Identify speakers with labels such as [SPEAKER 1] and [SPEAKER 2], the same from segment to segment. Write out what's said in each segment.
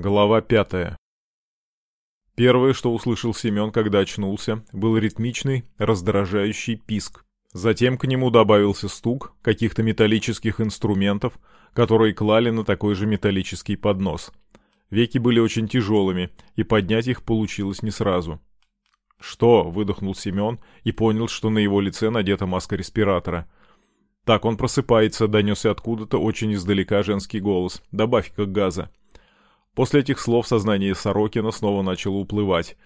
[SPEAKER 1] Глава пятая. Первое, что услышал Семен, когда очнулся, был ритмичный, раздражающий писк. Затем к нему добавился стук каких-то металлических инструментов, которые клали на такой же металлический поднос. Веки были очень тяжелыми, и поднять их получилось не сразу. «Что?» — выдохнул Семен и понял, что на его лице надета маска респиратора. «Так, он просыпается», — донесся откуда-то очень издалека женский голос. «Добавь-ка газа». После этих слов сознание Сорокина снова начало уплывать.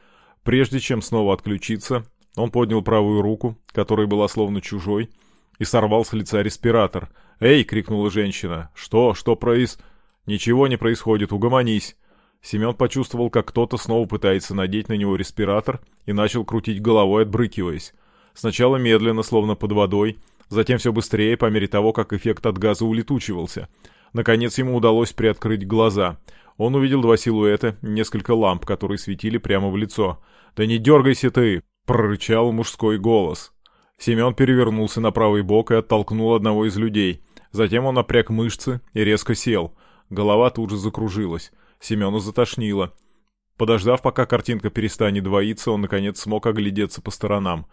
[SPEAKER 1] Прежде чем снова отключиться, он поднял правую руку, которая была словно чужой, и сорвал с лица респиратор. «Эй!» — крикнула женщина. «Что? Что произ...» «Ничего не происходит, угомонись!» Семен почувствовал, как кто-то снова пытается надеть на него респиратор и начал крутить головой, отбрыкиваясь. Сначала медленно, словно под водой, затем все быстрее по мере того, как эффект от газа улетучивался. Наконец ему удалось приоткрыть глаза — он увидел два силуэта, несколько ламп, которые светили прямо в лицо. «Да не дергайся ты!» — прорычал мужской голос. Семен перевернулся на правый бок и оттолкнул одного из людей. Затем он напряг мышцы и резко сел. Голова тут же закружилась. Семену затошнило. Подождав, пока картинка перестанет двоиться, он, наконец, смог оглядеться по сторонам.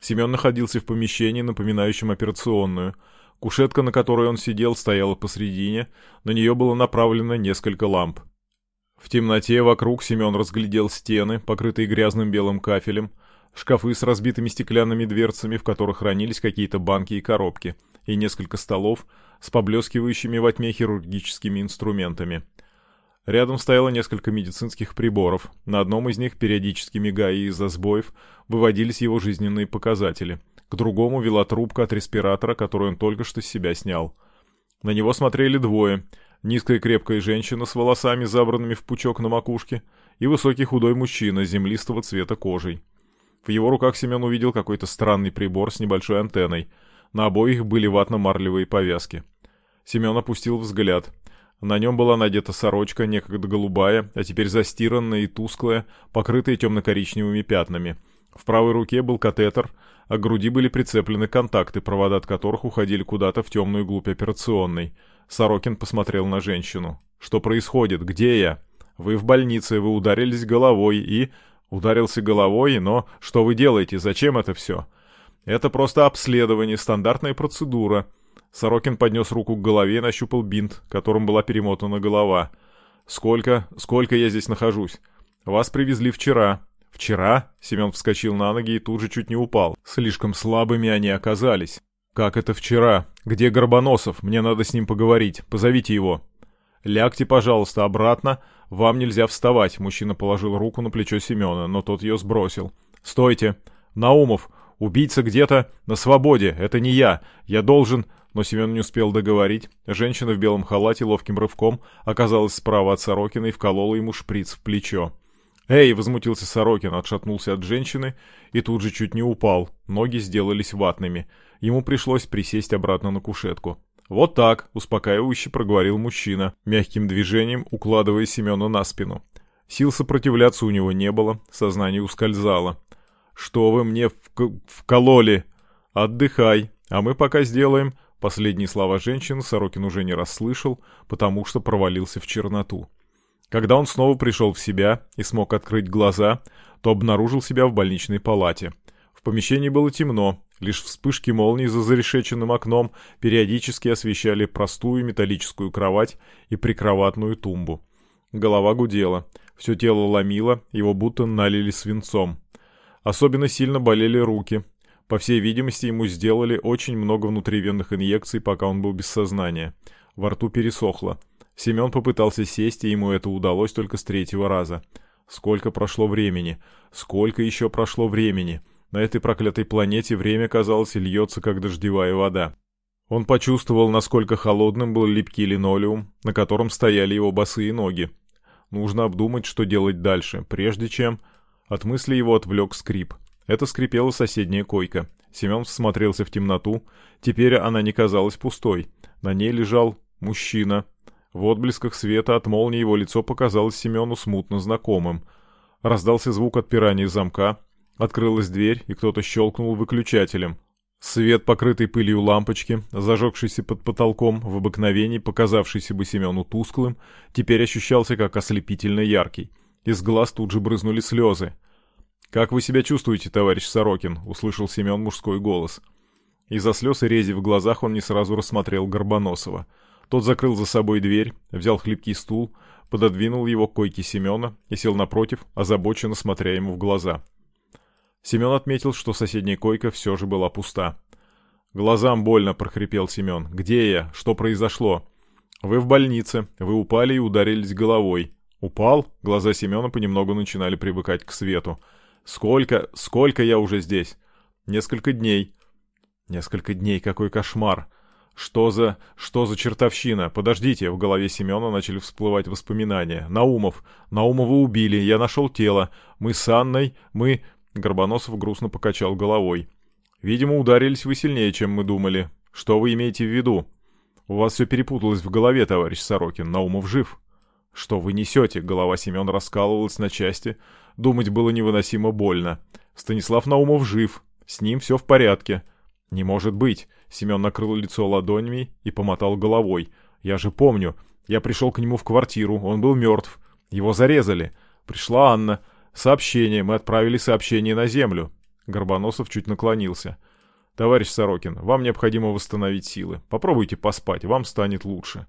[SPEAKER 1] Семен находился в помещении, напоминающем операционную — Кушетка, на которой он сидел, стояла посредине, на нее было направлено несколько ламп. В темноте вокруг Семен разглядел стены, покрытые грязным белым кафелем, шкафы с разбитыми стеклянными дверцами, в которых хранились какие-то банки и коробки, и несколько столов с поблескивающими во тьме хирургическими инструментами. Рядом стояло несколько медицинских приборов, на одном из них, периодически мигая из-за сбоев, выводились его жизненные показатели — к другому вела трубка от респиратора, которую он только что с себя снял. На него смотрели двое. Низкая крепкая женщина с волосами, забранными в пучок на макушке, и высокий худой мужчина землистого цвета кожей. В его руках Семен увидел какой-то странный прибор с небольшой антенной. На обоих были ватно-марлевые повязки. Семен опустил взгляд. На нем была надета сорочка, некогда голубая, а теперь застиранная и тусклая, покрытая темно-коричневыми пятнами. В правой руке был катетер, а к груди были прицеплены контакты, провода от которых уходили куда-то в темную глубь операционной. Сорокин посмотрел на женщину. «Что происходит? Где я?» «Вы в больнице, вы ударились головой и...» «Ударился головой, но что вы делаете? Зачем это все?» «Это просто обследование, стандартная процедура». Сорокин поднес руку к голове и нащупал бинт, которым была перемотана голова. «Сколько? Сколько я здесь нахожусь?» «Вас привезли вчера. «Вчера?» — Семен вскочил на ноги и тут же чуть не упал. Слишком слабыми они оказались. «Как это вчера? Где Горбоносов? Мне надо с ним поговорить. Позовите его». «Лягте, пожалуйста, обратно. Вам нельзя вставать». Мужчина положил руку на плечо Семена, но тот ее сбросил. «Стойте! Наумов! Убийца где-то на свободе! Это не я! Я должен...» Но Семен не успел договорить. Женщина в белом халате ловким рывком оказалась справа от Сорокина и вколола ему шприц в плечо. «Эй!» — возмутился Сорокин, отшатнулся от женщины и тут же чуть не упал. Ноги сделались ватными. Ему пришлось присесть обратно на кушетку. «Вот так!» — успокаивающе проговорил мужчина, мягким движением укладывая Семена на спину. Сил сопротивляться у него не было, сознание ускользало. «Что вы мне вкололи?» «Отдыхай, а мы пока сделаем...» Последние слова женщины Сорокин уже не расслышал, потому что провалился в черноту. Когда он снова пришел в себя и смог открыть глаза, то обнаружил себя в больничной палате. В помещении было темно, лишь вспышки молний за зарешеченным окном периодически освещали простую металлическую кровать и прикроватную тумбу. Голова гудела, все тело ломило, его будто налили свинцом. Особенно сильно болели руки. По всей видимости, ему сделали очень много внутривенных инъекций, пока он был без сознания. Во рту пересохло. Семен попытался сесть, и ему это удалось только с третьего раза. Сколько прошло времени? Сколько еще прошло времени? На этой проклятой планете время, казалось, льется, как дождевая вода. Он почувствовал, насколько холодным был липкий линолеум, на котором стояли его босые ноги. Нужно обдумать, что делать дальше, прежде чем... От мысли его отвлек скрип. Это скрипела соседняя койка. Семен всмотрелся в темноту. Теперь она не казалась пустой. На ней лежал мужчина, в отблесках света от молнии его лицо показалось Семену смутно знакомым. Раздался звук отпирания замка, открылась дверь, и кто-то щелкнул выключателем. Свет, покрытый пылью лампочки, зажегшийся под потолком, в обыкновении показавшийся бы Семену тусклым, теперь ощущался как ослепительно яркий. Из глаз тут же брызнули слезы. «Как вы себя чувствуете, товарищ Сорокин?» — услышал Семен мужской голос. Из-за слез и рези в глазах он не сразу рассмотрел Горбоносова. Тот закрыл за собой дверь, взял хлипкий стул, пододвинул его к койке Семена и сел напротив, озабоченно смотря ему в глаза. Семен отметил, что соседняя койка все же была пуста. «Глазам больно», — прохрипел Семен. «Где я? Что произошло?» «Вы в больнице. Вы упали и ударились головой». «Упал?» Глаза Семена понемногу начинали привыкать к свету. «Сколько? Сколько я уже здесь?» «Несколько дней». «Несколько дней, какой кошмар!» «Что за... что за чертовщина? Подождите!» В голове Семена начали всплывать воспоминания. «Наумов! Наумова убили, я нашел тело. Мы с Анной, мы... Горбоносов грустно покачал головой. «Видимо, ударились вы сильнее, чем мы думали. Что вы имеете в виду? У вас все перепуталось в голове, товарищ Сорокин. Наумов жив». «Что вы несете?» — голова Семен раскалывалась на части. Думать было невыносимо больно. «Станислав Наумов жив. С ним все в порядке». «Не может быть!» — Семен накрыл лицо ладонями и помотал головой. «Я же помню. Я пришел к нему в квартиру. Он был мертв. Его зарезали. Пришла Анна. «Сообщение. Мы отправили сообщение на Землю». Горбоносов чуть наклонился. «Товарищ Сорокин, вам необходимо восстановить силы. Попробуйте поспать, вам станет лучше».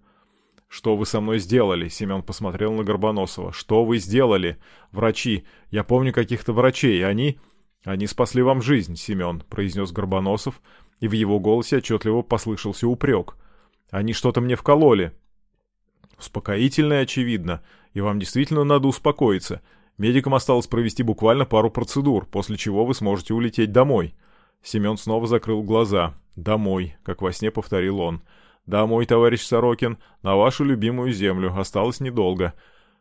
[SPEAKER 1] «Что вы со мной сделали?» — Семен посмотрел на Горбоносова. «Что вы сделали? Врачи. Я помню каких-то врачей. Они...» «Они спасли вам жизнь, Семен», — произнес Горбоносов, и в его голосе отчетливо послышался упрек. «Они что-то мне вкололи». «Успокоительное, очевидно, и вам действительно надо успокоиться. Медикам осталось провести буквально пару процедур, после чего вы сможете улететь домой. Семен снова закрыл глаза. «Домой», — как во сне повторил он. «Домой, товарищ Сорокин, на вашу любимую землю. Осталось недолго».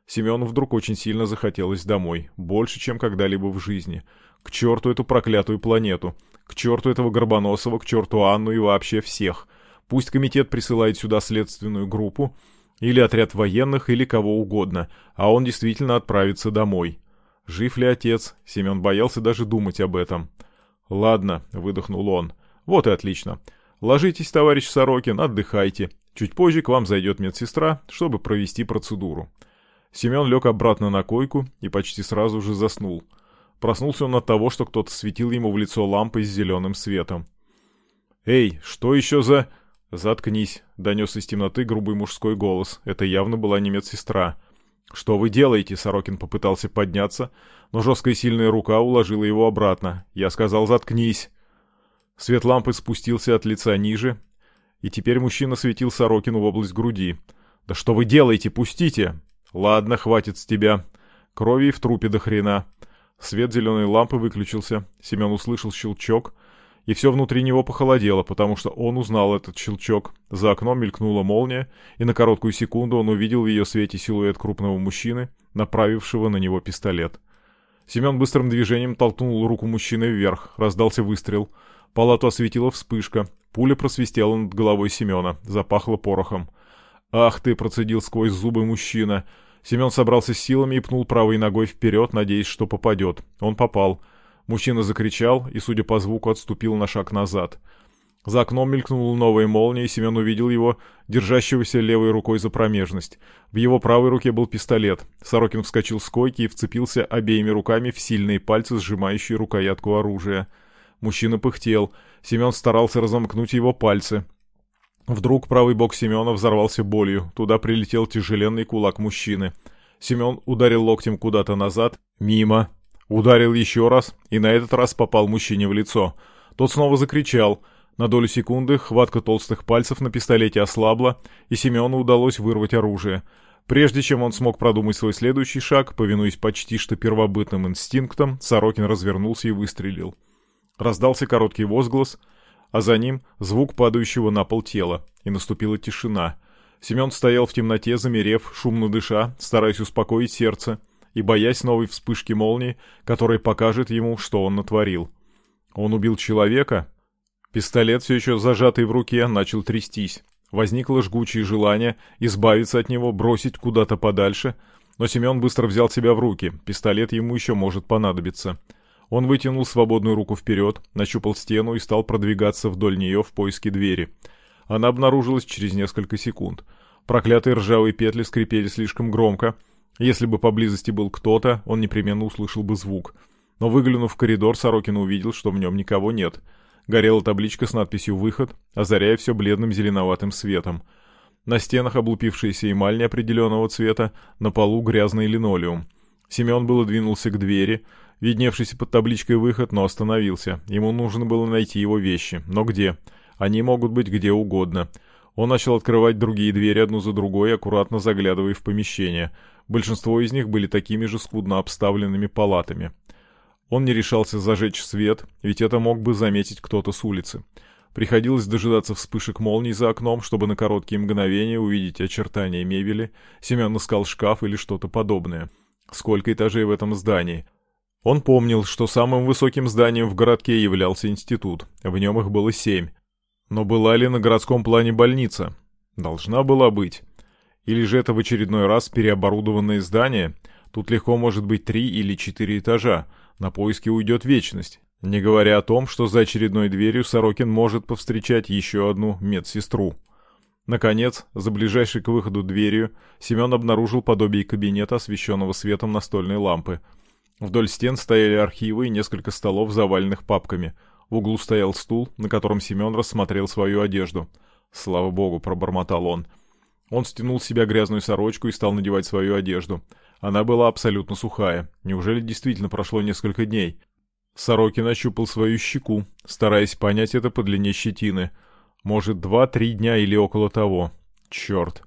[SPEAKER 1] Семену вдруг очень сильно захотелось домой. Больше, чем когда-либо в жизни. К черту эту проклятую планету. К черту этого Горбоносова, к черту Анну и вообще всех. Пусть комитет присылает сюда следственную группу, или отряд военных, или кого угодно, а он действительно отправится домой. Жив ли отец? Семен боялся даже думать об этом. «Ладно», — выдохнул он. «Вот и отлично. Ложитесь, товарищ Сорокин, отдыхайте. Чуть позже к вам зайдет медсестра, чтобы провести процедуру». Семен лег обратно на койку и почти сразу же заснул. Проснулся он от того, что кто-то светил ему в лицо лампой с зеленым светом. «Эй, что еще за...» «Заткнись», — донес из темноты грубый мужской голос. Это явно была не медсестра. «Что вы делаете?» — Сорокин попытался подняться, но жесткая сильная рука уложила его обратно. Я сказал «заткнись». Свет лампы спустился от лица ниже, и теперь мужчина светил Сорокину в область груди. «Да что вы делаете? Пустите!» «Ладно, хватит с тебя. Крови в трупе до хрена». Свет зеленой лампы выключился. Семен услышал щелчок — и все внутри него похолодело, потому что он узнал этот щелчок. За окном мелькнула молния, и на короткую секунду он увидел в ее свете силуэт крупного мужчины, направившего на него пистолет. Семен быстрым движением толкнул руку мужчины вверх, раздался выстрел. Палату осветила вспышка, пуля просвистела над головой Семена, запахло порохом. «Ах ты!» — процедил сквозь зубы мужчина. Семен собрался с силами и пнул правой ногой вперед, надеясь, что попадет. Он попал — Мужчина закричал и, судя по звуку, отступил на шаг назад. За окном мелькнула новая молния, и Семен увидел его, держащегося левой рукой за промежность. В его правой руке был пистолет. Сорокин вскочил с койки и вцепился обеими руками в сильные пальцы, сжимающие рукоятку оружия. Мужчина пыхтел. Семен старался разомкнуть его пальцы. Вдруг правый бок Семена взорвался болью. Туда прилетел тяжеленный кулак мужчины. Семен ударил локтем куда-то назад. Мимо. Ударил еще раз, и на этот раз попал мужчине в лицо. Тот снова закричал. На долю секунды хватка толстых пальцев на пистолете ослабла, и Семену удалось вырвать оружие. Прежде чем он смог продумать свой следующий шаг, повинуясь почти что первобытным инстинктам, Сорокин развернулся и выстрелил. Раздался короткий возглас, а за ним звук падающего на пол тела, и наступила тишина. Семен стоял в темноте, замерев, шумно дыша, стараясь успокоить сердце, и боясь новой вспышки молнии, которая покажет ему, что он натворил. Он убил человека? Пистолет, все еще зажатый в руке, начал трястись. Возникло жгучее желание избавиться от него, бросить куда-то подальше, но Семен быстро взял себя в руки, пистолет ему еще может понадобиться. Он вытянул свободную руку вперед, нащупал стену и стал продвигаться вдоль нее в поиске двери. Она обнаружилась через несколько секунд. Проклятые ржавые петли скрипели слишком громко. Если бы поблизости был кто-то, он непременно услышал бы звук. Но выглянув в коридор, Сорокин увидел, что в нем никого нет. Горела табличка с надписью «Выход», озаряя все бледным зеленоватым светом. На стенах облупившаяся эмаль неопределенного цвета, на полу грязный линолеум. Семен было двинулся к двери, видневшийся под табличкой «Выход», но остановился. Ему нужно было найти его вещи. Но где? Они могут быть где угодно. Он начал открывать другие двери одну за другой, аккуратно заглядывая в помещение. Большинство из них были такими же скудно обставленными палатами. Он не решался зажечь свет, ведь это мог бы заметить кто-то с улицы. Приходилось дожидаться вспышек молний за окном, чтобы на короткие мгновения увидеть очертания мебели. Семен искал шкаф или что-то подобное. Сколько этажей в этом здании? Он помнил, что самым высоким зданием в городке являлся институт. В нем их было семь. Но была ли на городском плане больница? Должна была быть. Или же это в очередной раз переоборудованное здание? Тут легко может быть три или четыре этажа. На поиски уйдет вечность. Не говоря о том, что за очередной дверью Сорокин может повстречать еще одну медсестру. Наконец, за ближайшей к выходу дверью, Семен обнаружил подобие кабинета, освещенного светом настольной лампы. Вдоль стен стояли архивы и несколько столов, заваленных папками. В углу стоял стул, на котором Семен рассмотрел свою одежду. «Слава богу», — пробормотал он. Он стянул с себя грязную сорочку и стал надевать свою одежду. Она была абсолютно сухая. Неужели действительно прошло несколько дней? Сорокин ощупал свою щеку, стараясь понять это по длине щетины. Может, два-три дня или около того. Черт.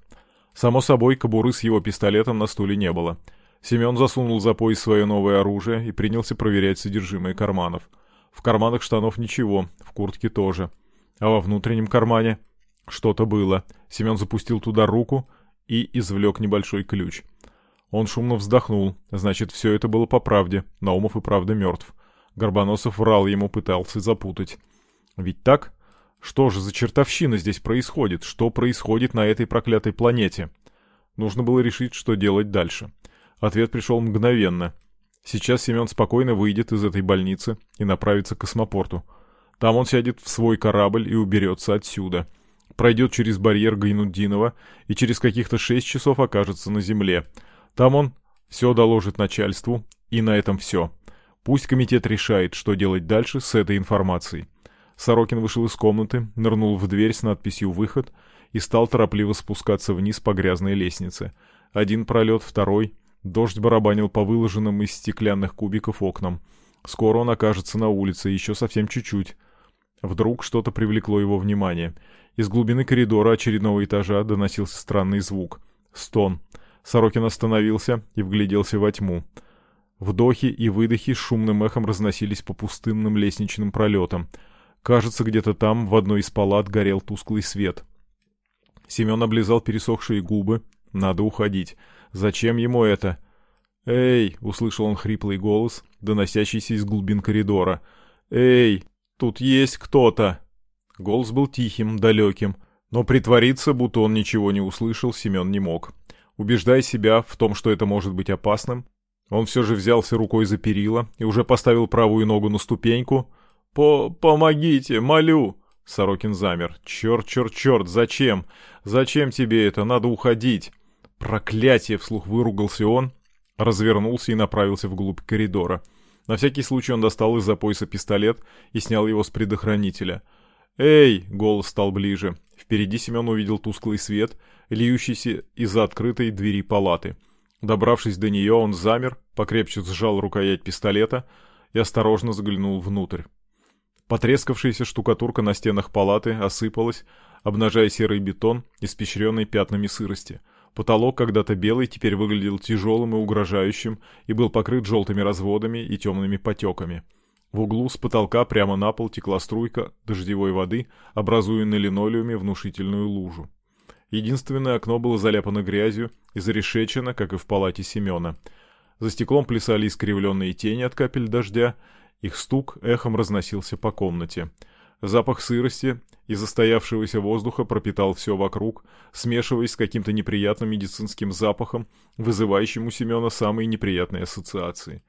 [SPEAKER 1] Само собой, кобуры с его пистолетом на стуле не было. Семен засунул за пояс свое новое оружие и принялся проверять содержимое карманов. В карманах штанов ничего, в куртке тоже. А во внутреннем кармане что-то было. Семен запустил туда руку и извлек небольшой ключ. Он шумно вздохнул. Значит, все это было по правде. Наумов и правда мертв. Горбоносов врал ему, пытался запутать. Ведь так? Что же за чертовщина здесь происходит? Что происходит на этой проклятой планете? Нужно было решить, что делать дальше. Ответ пришел мгновенно. Сейчас Семен спокойно выйдет из этой больницы и направится к космопорту. Там он сядет в свой корабль и уберется отсюда. Пройдет через барьер Гайнуддинова и через каких-то шесть часов окажется на Земле. Там он все доложит начальству, и на этом все. Пусть комитет решает, что делать дальше с этой информацией. Сорокин вышел из комнаты, нырнул в дверь с надписью «Выход» и стал торопливо спускаться вниз по грязной лестнице. Один пролет, второй. Дождь барабанил по выложенным из стеклянных кубиков окнам. Скоро он окажется на улице, еще совсем чуть-чуть. Вдруг что-то привлекло его внимание. Из глубины коридора очередного этажа доносился странный звук. Стон. Сорокин остановился и вгляделся во тьму. Вдохи и выдохи шумным эхом разносились по пустынным лестничным пролетам. Кажется, где-то там, в одной из палат, горел тусклый свет. Семен облизал пересохшие губы. Надо уходить. Зачем ему это? «Эй!» — услышал он хриплый голос, доносящийся из глубин коридора. «Эй! Тут есть кто-то!» Голос был тихим, далеким, но притвориться, будто он ничего не услышал, Семен не мог. Убеждая себя в том, что это может быть опасным, он все же взялся рукой за перила и уже поставил правую ногу на ступеньку. «По... помогите, молю!» Сорокин замер. «Черт, черт, черт, зачем? Зачем тебе это? Надо уходить!» «Проклятие!» — вслух выругался он, развернулся и направился вглубь коридора. На всякий случай он достал из-за пояса пистолет и снял его с предохранителя. «Эй!» — голос стал ближе. Впереди Семен увидел тусклый свет, льющийся из-за открытой двери палаты — Добравшись до нее, он замер, покрепче сжал рукоять пистолета и осторожно заглянул внутрь. Потрескавшаяся штукатурка на стенах палаты осыпалась, обнажая серый бетон, испещренный пятнами сырости. Потолок, когда-то белый, теперь выглядел тяжелым и угрожающим и был покрыт желтыми разводами и темными потеками. В углу с потолка прямо на пол текла струйка дождевой воды, образуя на линолеуме внушительную лужу. Единственное окно было заляпано грязью и зарешечено, как и в палате Семена. За стеклом плясали искривленные тени от капель дождя, их стук эхом разносился по комнате. Запах сырости и застоявшегося воздуха пропитал все вокруг, смешиваясь с каким-то неприятным медицинским запахом, вызывающим у Семена самые неприятные ассоциации.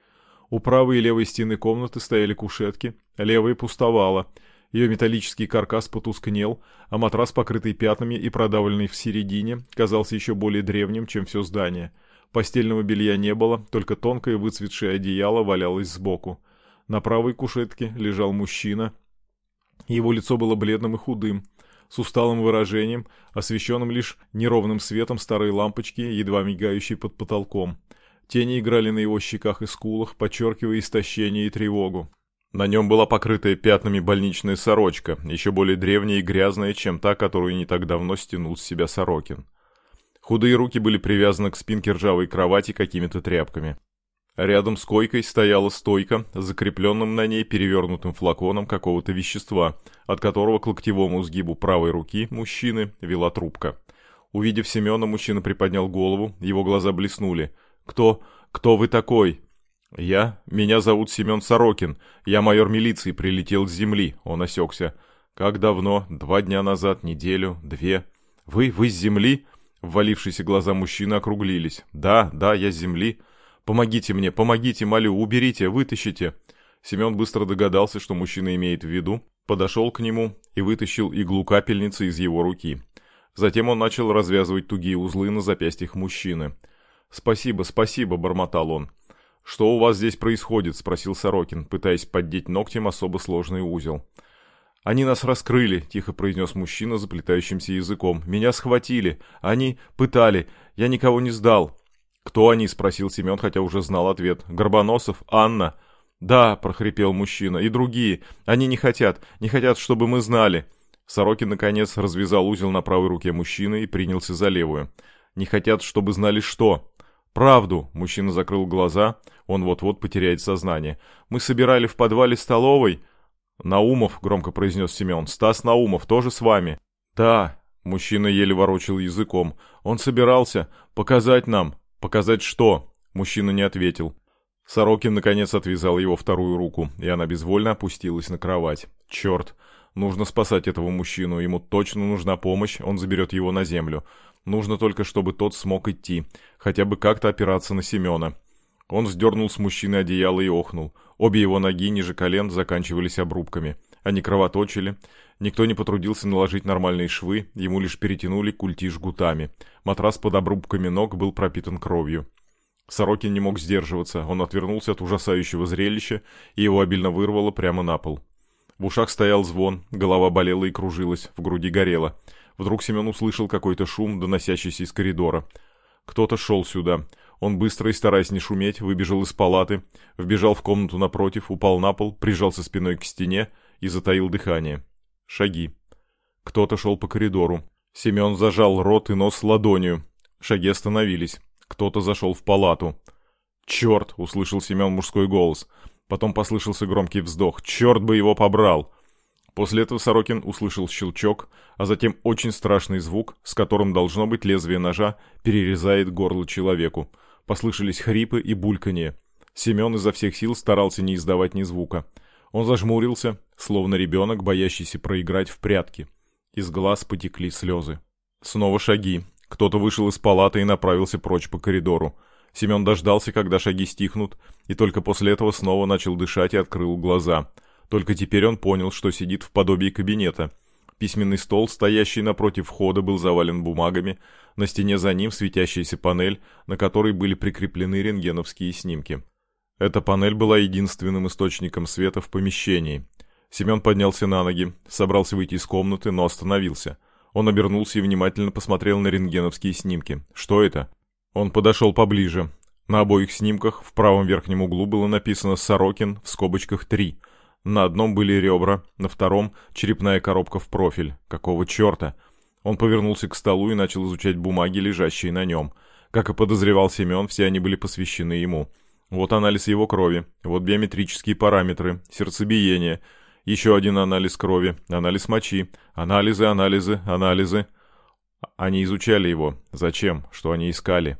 [SPEAKER 1] У правой и левой стены комнаты стояли кушетки, левая пустовала. Ее металлический каркас потускнел, а матрас, покрытый пятнами и продавленный в середине, казался еще более древним, чем все здание. Постельного белья не было, только тонкое выцветшее одеяло валялось сбоку. На правой кушетке лежал мужчина. Его лицо было бледным и худым, с усталым выражением, освещенным лишь неровным светом старой лампочки, едва мигающей под потолком. Тени играли на его щеках и скулах, подчеркивая истощение и тревогу. На нем была покрытая пятнами больничная сорочка, еще более древняя и грязная, чем та, которую не так давно стянул с себя Сорокин. Худые руки были привязаны к спинке ржавой кровати какими-то тряпками. Рядом с койкой стояла стойка, закрепленным на ней перевернутым флаконом какого-то вещества, от которого к локтевому сгибу правой руки мужчины вела трубка. Увидев Семена, мужчина приподнял голову, его глаза блеснули – «Кто... кто вы такой?» «Я... Меня зовут Семен Сорокин. Я майор милиции, прилетел с земли». Он осекся. «Как давно? Два дня назад? Неделю? Две?» «Вы... вы с земли?» Ввалившиеся глаза мужчины округлились. «Да, да, я с земли. Помогите мне, помогите, молю, уберите, вытащите». Семен быстро догадался, что мужчина имеет в виду, подошел к нему и вытащил иглу капельницы из его руки. Затем он начал развязывать тугие узлы на запястьях мужчины. «Спасибо, спасибо», — бормотал он. «Что у вас здесь происходит?» — спросил Сорокин, пытаясь поддеть ногтем особо сложный узел. «Они нас раскрыли», — тихо произнес мужчина заплетающимся языком. «Меня схватили. Они пытали. Я никого не сдал». «Кто они?» — спросил Семен, хотя уже знал ответ. «Горбоносов? Анна?» «Да», — прохрипел мужчина. «И другие. Они не хотят. Не хотят, чтобы мы знали». Сорокин, наконец, развязал узел на правой руке мужчины и принялся за левую. «Не хотят, чтобы знали что?» «Правду!» – мужчина закрыл глаза, он вот-вот потеряет сознание. «Мы собирали в подвале столовой...» «Наумов», – громко произнес Семен. «Стас Наумов тоже с вами?» «Да», – мужчина еле ворочил языком. «Он собирался показать нам». «Показать что?» – мужчина не ответил. Сорокин, наконец, отвязал его вторую руку, и она безвольно опустилась на кровать. «Черт! Нужно спасать этого мужчину, ему точно нужна помощь, он заберет его на землю. Нужно только, чтобы тот смог идти, хотя бы как-то опираться на Семена. Он сдернул с мужчины одеяло и охнул. Обе его ноги ниже колен заканчивались обрубками. Они кровоточили. Никто не потрудился наложить нормальные швы, ему лишь перетянули культи жгутами. Матрас под обрубками ног был пропитан кровью. Сорокин не мог сдерживаться, он отвернулся от ужасающего зрелища, и его обильно вырвало прямо на пол. В ушах стоял звон, голова болела и кружилась, в груди горела. Вдруг Семен услышал какой-то шум, доносящийся из коридора. Кто-то шел сюда. Он быстро и стараясь не шуметь, выбежал из палаты, вбежал в комнату напротив, упал на пол, прижался спиной к стене и затаил дыхание. Шаги. Кто-то шел по коридору. Семен зажал рот и нос ладонью. Шаги остановились. Кто-то зашел в палату. «Черт!» — услышал Семен мужской голос. Потом послышался громкий вздох. «Черт бы его побрал!» После этого Сорокин услышал щелчок, а затем очень страшный звук, с которым, должно быть, лезвие ножа перерезает горло человеку. Послышались хрипы и бульканье. Семен изо всех сил старался не издавать ни звука. Он зажмурился, словно ребенок, боящийся проиграть в прятки. Из глаз потекли слезы. Снова шаги. Кто-то вышел из палаты и направился прочь по коридору. Семен дождался, когда шаги стихнут, и только после этого снова начал дышать и открыл глаза — только теперь он понял, что сидит в подобии кабинета. Письменный стол, стоящий напротив входа, был завален бумагами, на стене за ним светящаяся панель, на которой были прикреплены рентгеновские снимки. Эта панель была единственным источником света в помещении. Семен поднялся на ноги, собрался выйти из комнаты, но остановился. Он обернулся и внимательно посмотрел на рентгеновские снимки. Что это? Он подошел поближе. На обоих снимках в правом верхнем углу было написано «Сорокин» в скобочках «3», на одном были ребра, на втором — черепная коробка в профиль. Какого черта? Он повернулся к столу и начал изучать бумаги, лежащие на нем. Как и подозревал Семен, все они были посвящены ему. Вот анализ его крови, вот биометрические параметры, сердцебиение, еще один анализ крови, анализ мочи, анализы, анализы, анализы. Они изучали его. Зачем? Что они искали?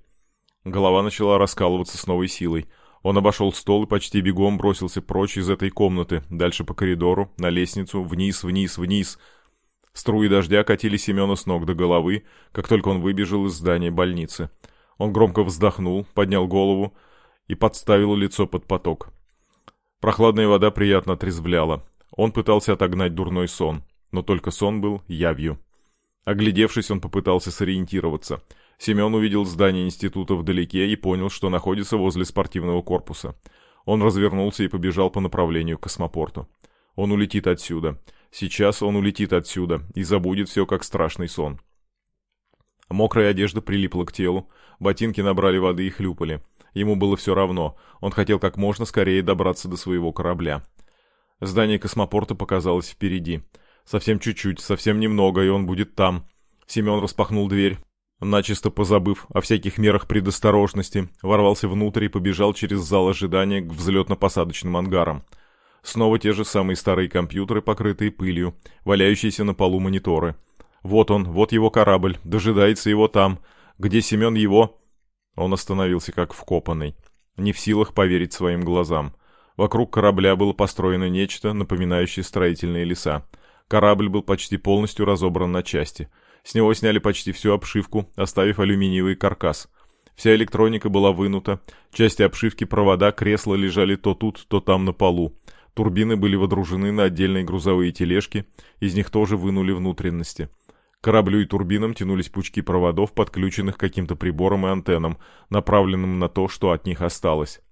[SPEAKER 1] Голова начала раскалываться с новой силой. Он обошел стол и почти бегом бросился прочь из этой комнаты, дальше по коридору, на лестницу, вниз, вниз, вниз. Струи дождя катили Семена с ног до головы, как только он выбежал из здания больницы. Он громко вздохнул, поднял голову и подставил лицо под поток. Прохладная вода приятно отрезвляла. Он пытался отогнать дурной сон, но только сон был явью. Оглядевшись, он попытался сориентироваться. Семен увидел здание института вдалеке и понял, что находится возле спортивного корпуса. Он развернулся и побежал по направлению к космопорту. Он улетит отсюда. Сейчас он улетит отсюда и забудет все как страшный сон. Мокрая одежда прилипла к телу, ботинки набрали воды и хлюпали. Ему было все равно, он хотел как можно скорее добраться до своего корабля. Здание космопорта показалось впереди. Совсем чуть-чуть, совсем немного, и он будет там. Семен распахнул дверь, начисто позабыв о всяких мерах предосторожности, ворвался внутрь и побежал через зал ожидания к взлетно-посадочным ангарам. Снова те же самые старые компьютеры, покрытые пылью, валяющиеся на полу мониторы. Вот он, вот его корабль, дожидается его там. Где Семен его? Он остановился как вкопанный, не в силах поверить своим глазам. Вокруг корабля было построено нечто, напоминающее строительные леса. Корабль был почти полностью разобран на части. С него сняли почти всю обшивку, оставив алюминиевый каркас. Вся электроника была вынута, части обшивки, провода, кресла лежали то тут, то там на полу. Турбины были водружены на отдельные грузовые тележки, из них тоже вынули внутренности. К кораблю и турбинам тянулись пучки проводов, подключенных каким-то прибором и антеннам, направленным на то, что от них осталось.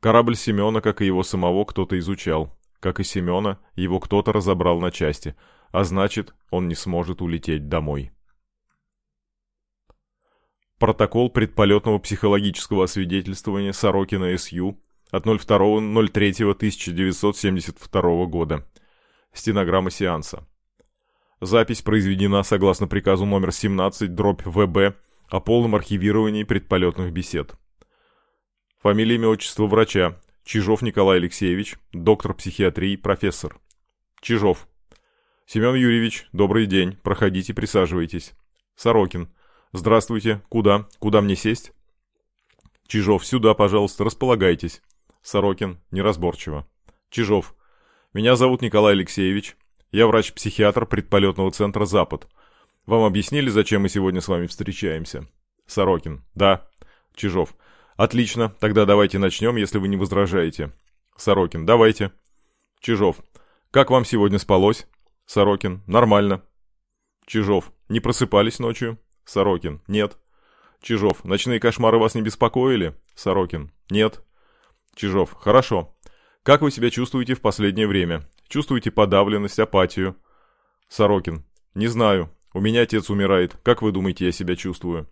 [SPEAKER 1] Корабль Семена, как и его самого, кто-то изучал. Как и Семена, его кто-то разобрал на части, а значит, он не сможет улететь домой. Протокол предполетного психологического освидетельствования Сорокина СЮ от 02.03.1972 года. Стенограмма сеанса. Запись произведена согласно приказу номер 17 дробь ВБ о полном архивировании предполетных бесед. Фамилия, имя, отчество врача. Чижов Николай Алексеевич, доктор психиатрии, профессор. Чижов. Семен Юрьевич, добрый день. Проходите, присаживайтесь. Сорокин. Здравствуйте. Куда? Куда мне сесть? Чижов. Сюда, пожалуйста, располагайтесь. Сорокин. Неразборчиво. Чижов. Меня зовут Николай Алексеевич. Я врач-психиатр предполетного центра «Запад». Вам объяснили, зачем мы сегодня с вами встречаемся? Сорокин. Да. Чижов. Отлично. Тогда давайте начнем, если вы не возражаете. Сорокин. Давайте. Чижов. Как вам сегодня спалось? Сорокин. Нормально. Чижов. Не просыпались ночью? Сорокин. Нет. Чижов. Ночные кошмары вас не беспокоили? Сорокин. Нет. Чижов. Хорошо. Как вы себя чувствуете в последнее время? Чувствуете подавленность, апатию? Сорокин. Не знаю. У меня отец умирает. Как вы думаете, я себя чувствую?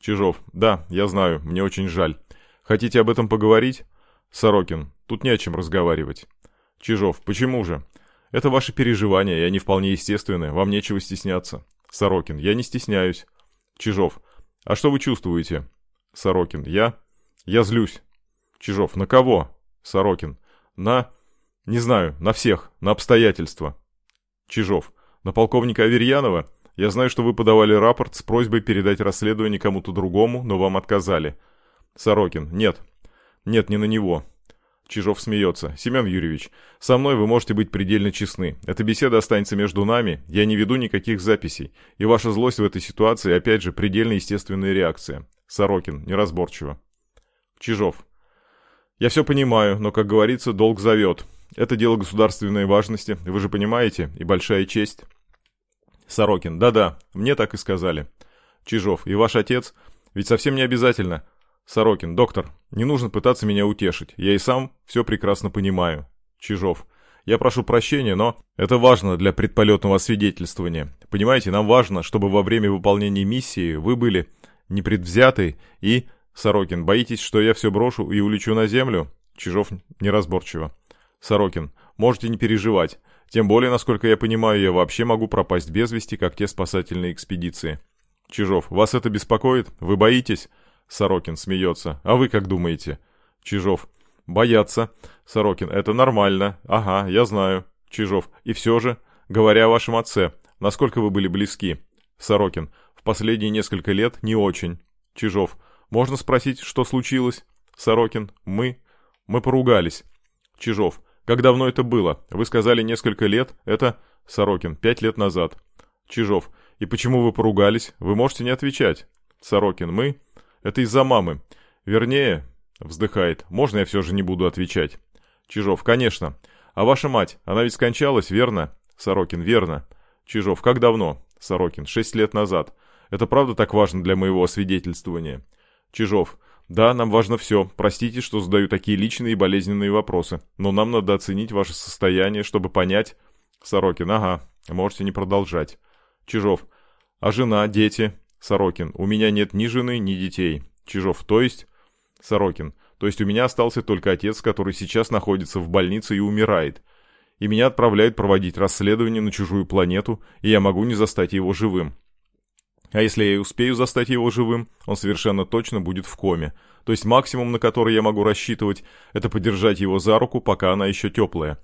[SPEAKER 1] Чижов. Да, я знаю. Мне очень жаль. Хотите об этом поговорить? Сорокин. Тут не о чем разговаривать. Чижов. Почему же? Это ваши переживания, и они вполне естественны. Вам нечего стесняться. Сорокин. Я не стесняюсь. Чижов. А что вы чувствуете? Сорокин. Я? Я злюсь. Чижов. На кого? Сорокин. На... Не знаю, на всех, на обстоятельства. Чижов. На полковника Аверьянова? Я знаю, что вы подавали рапорт с просьбой передать расследование кому-то другому, но вам отказали. Сорокин. Нет. Нет, не на него. Чижов смеется. «Семен Юрьевич, со мной вы можете быть предельно честны. Эта беседа останется между нами, я не веду никаких записей. И ваша злость в этой ситуации, опять же, предельно естественная реакция». Сорокин. Неразборчиво. Чижов. «Я все понимаю, но, как говорится, долг зовет. Это дело государственной важности, вы же понимаете, и большая честь. Сорокин. Да-да, мне так и сказали. Чижов. И ваш отец? Ведь совсем не обязательно. Сорокин. Доктор, не нужно пытаться меня утешить. Я и сам все прекрасно понимаю. Чижов. Я прошу прощения, но это важно для предполетного освидетельствования. Понимаете, нам важно, чтобы во время выполнения миссии вы были непредвзяты и... Сорокин. Боитесь, что я все брошу и улечу на землю? Чижов неразборчиво. Сорокин, можете не переживать. Тем более, насколько я понимаю, я вообще могу пропасть без вести, как те спасательные экспедиции. Чижов, вас это беспокоит? Вы боитесь? Сорокин смеется. А вы как думаете? Чижов, бояться. Сорокин, это нормально. Ага, я знаю. Чижов, и все же, говоря о вашем отце, насколько вы были близки? Сорокин, в последние несколько лет не очень. Чижов, можно спросить, что случилось? Сорокин, мы... Мы поругались. Чижов, как давно это было? Вы сказали несколько лет. Это Сорокин, пять лет назад. Чижов. И почему вы поругались? Вы можете не отвечать. Сорокин. Мы? Это из-за мамы. Вернее, вздыхает. Можно я все же не буду отвечать? Чижов, конечно. А ваша мать, она ведь скончалась, верно? Сорокин, верно. Чижов, как давно? Сорокин, шесть лет назад. Это правда так важно для моего освидетельствования? Чижов, да, нам важно все. Простите, что задаю такие личные и болезненные вопросы. Но нам надо оценить ваше состояние, чтобы понять... Сорокин, ага, можете не продолжать. Чижов, а жена, дети? Сорокин, у меня нет ни жены, ни детей. Чижов, то есть... Сорокин, то есть у меня остался только отец, который сейчас находится в больнице и умирает. И меня отправляют проводить расследование на чужую планету, и я могу не застать его живым. А если я и успею застать его живым, он совершенно точно будет в коме. То есть максимум, на который я могу рассчитывать, это подержать его за руку, пока она еще теплая.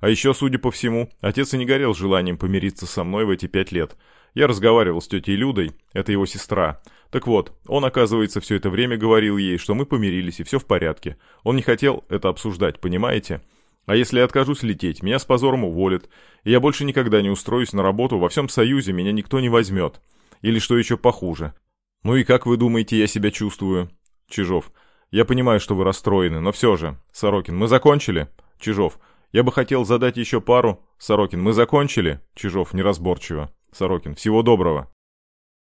[SPEAKER 1] А еще, судя по всему, отец и не горел желанием помириться со мной в эти пять лет. Я разговаривал с тетей Людой, это его сестра. Так вот, он, оказывается, все это время говорил ей, что мы помирились и все в порядке. Он не хотел это обсуждать, понимаете? А если я откажусь лететь, меня с позором уволят, и я больше никогда не устроюсь на работу, во всем Союзе меня никто не возьмет. Или что еще похуже. Ну и как вы думаете, я себя чувствую? Чижов. Я понимаю, что вы расстроены, но все же. Сорокин, мы закончили? Чижов. Я бы хотел задать еще пару. Сорокин, мы закончили? Чижов, неразборчиво. Сорокин, всего доброго.